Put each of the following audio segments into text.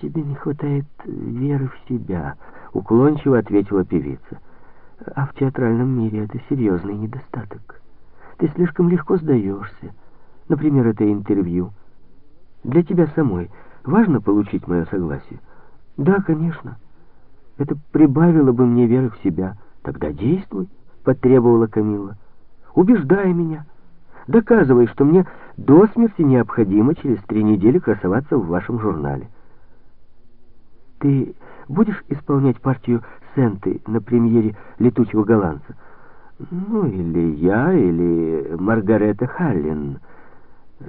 тебе не хватает веры в себя», — уклончиво ответила певица. «А в театральном мире это серьезный недостаток. Ты слишком легко сдаешься. Например, это интервью. Для тебя самой важно получить мое согласие?» «Да, конечно. Это прибавило бы мне веры в себя. Тогда действуй», — потребовала Камила. «Убеждай меня. Доказывай, что мне до смерти необходимо через три недели красоваться в вашем журнале. Ты будешь исполнять партию Сенты на премьере «Летучего голландца»? Ну, или я, или Маргарета Халлин.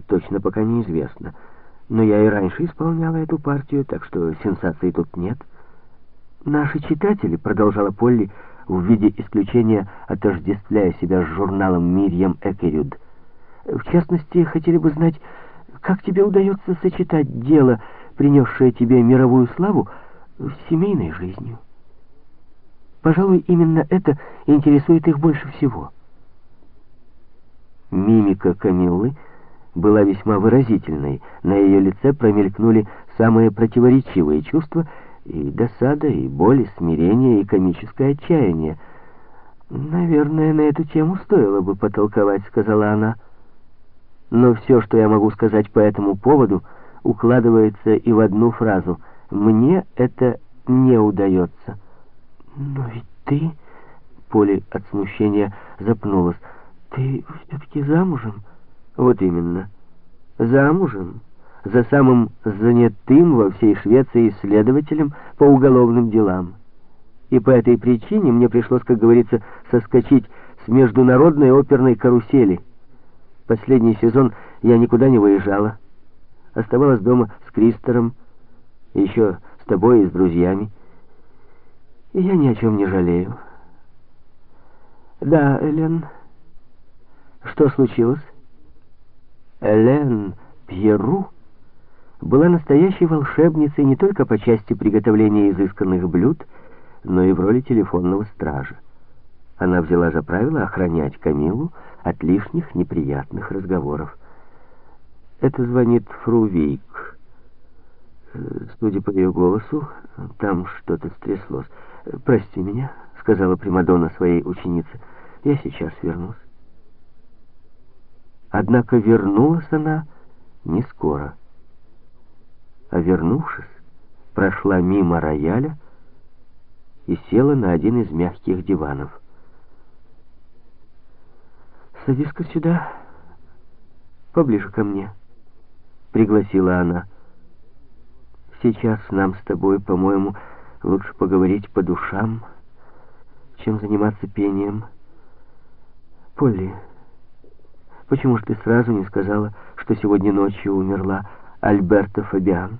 Точно пока неизвестно. Но я и раньше исполняла эту партию, так что сенсаций тут нет. Наши читатели, продолжала Полли, в виде исключения отождествляя себя с журналом «Мирьям Экерюд», в частности, хотели бы знать, как тебе удается сочетать дело, принесшее тебе мировую славу, с семейной жизнью. Пожалуй, именно это интересует их больше всего. Мимика Камиллы была весьма выразительной. На ее лице промелькнули самые противоречивые чувства и досада, и боль, и смирение, и комическое отчаяние. «Наверное, на эту тему стоило бы потолковать», — сказала она. Но все, что я могу сказать по этому поводу, укладывается и в одну фразу. «Мне это не удается». «Но ведь ты...» Поле от смущения запнулась. «Ты все-таки замужем?» «Вот именно. Замужем. За самым занятым во всей Швеции исследователем по уголовным делам. И по этой причине мне пришлось, как говорится, соскочить с международной оперной карусели». Последний сезон я никуда не выезжала. Оставалась дома с Кристером, еще с тобой и с друзьями. И я ни о чем не жалею. Да, Элен, что случилось? Элен Пьеру была настоящей волшебницей не только по части приготовления изысканных блюд, но и в роли телефонного стража. Она взяла за правило охранять Камилу от лишних неприятных разговоров. Это звонит Фру Вейк. Судя по ее голосу, там что-то стряслось. «Прости меня», — сказала Примадонна своей ученице. «Я сейчас вернусь». Однако вернулась она не скоро. А вернувшись, прошла мимо рояля и села на один из мягких диванов. «Садись-ка сюда, поближе ко мне», — пригласила она. «Сейчас нам с тобой, по-моему, лучше поговорить по душам, чем заниматься пением. Полли, почему же ты сразу не сказала, что сегодня ночью умерла Альберта Фабиан?»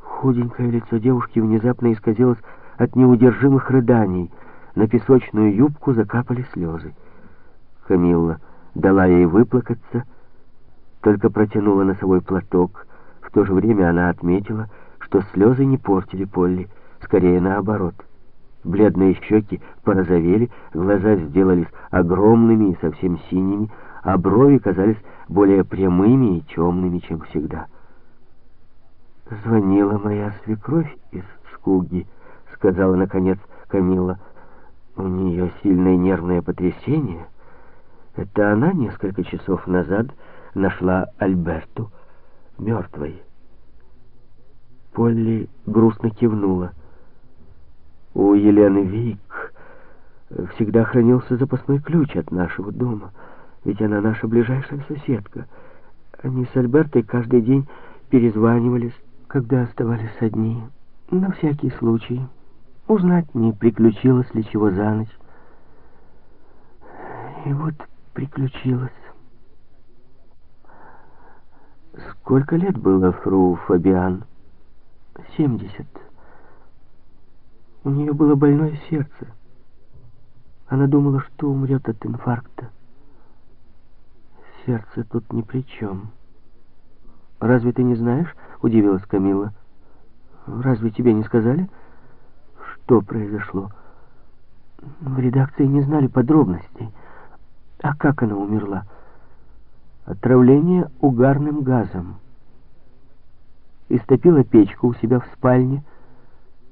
Худенькое лицо девушки внезапно исказилось от неудержимых рыданий — на песочную юбку закапали слезы. Камилла дала ей выплакаться, только протянула носовой платок. В то же время она отметила, что слезы не портили Полли, скорее наоборот. Бледные щеки порозовели, глаза сделались огромными и совсем синими, а брови казались более прямыми и темными, чем всегда. «Звонила моя свекровь из Скуги», — сказала, наконец, Камила. У нее сильное нервное потрясение. Это она несколько часов назад нашла Альберту мертвой. Полли грустно кивнула. У Елены Вик всегда хранился запасной ключ от нашего дома, ведь она наша ближайшая соседка. Они с Альбертой каждый день перезванивались, когда оставались одни, на всякий случай узнать, не приключилось ли чего за ночь. И вот приключилось. Сколько лет было фру Фабиан? Семьдесят. У нее было больное сердце. Она думала, что умрет от инфаркта. Сердце тут ни при чем. «Разве ты не знаешь?» — удивилась Камила. «Разве тебе не сказали?» что произошло. В редакции не знали подробностей. А как она умерла? Отравление угарным газом. истопила печку у себя в спальне,